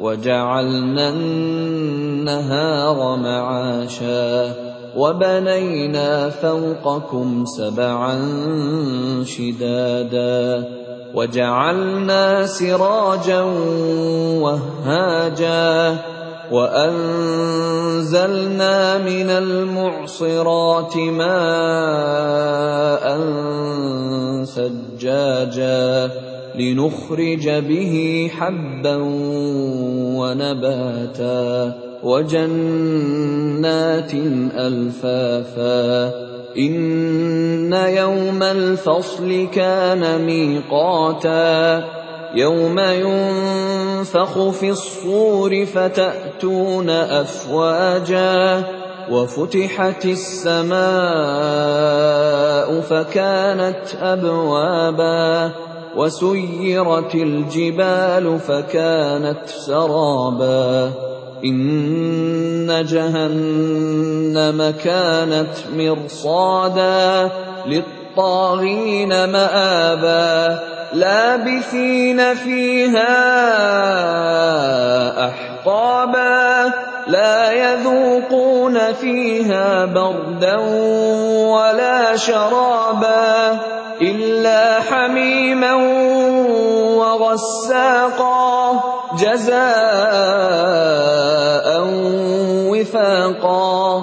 وجعلنا النهار معاشا وبنينا فوقكم سبعا شدادا وجعلنا سراجا وهاجا وأنزلنا من المعصرات ماء ثجاجا لنخرج به حبا ونباتا وجنات ألفافا إن يوم الفصل كان ميقاتا يوم ينفخ في الصور فتأتون أفواجا وفتحت السماء فكانت أبوابا وسيرت الجبال فكانت سرابا إن جهنم كانت مرصادا للطاغين مآبا لابثين فيها أحقابا لا يذوقون فيها بردا ولا شرابا إلا حميما وغساقا جزاء وفاقا.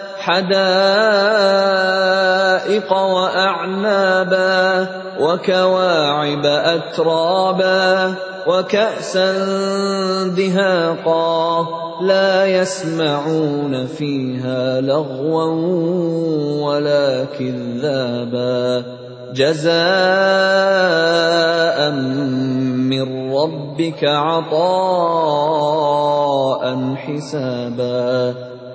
حدائق وأعنابا وكواعب أترابا وكأسا دهاقا لا يسمعون فيها لغوا ولا كذابا جزاء من ربك عطاء حسابا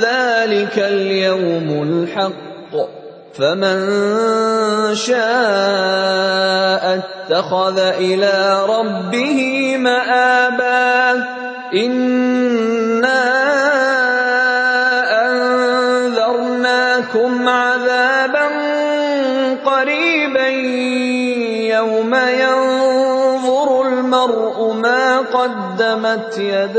ذلك اليوم الحق فمن شاء اتخذ إلى ربه مابا انا انذرناكم عذابا قريبا يوم ينظر المرء ما قدمت يداه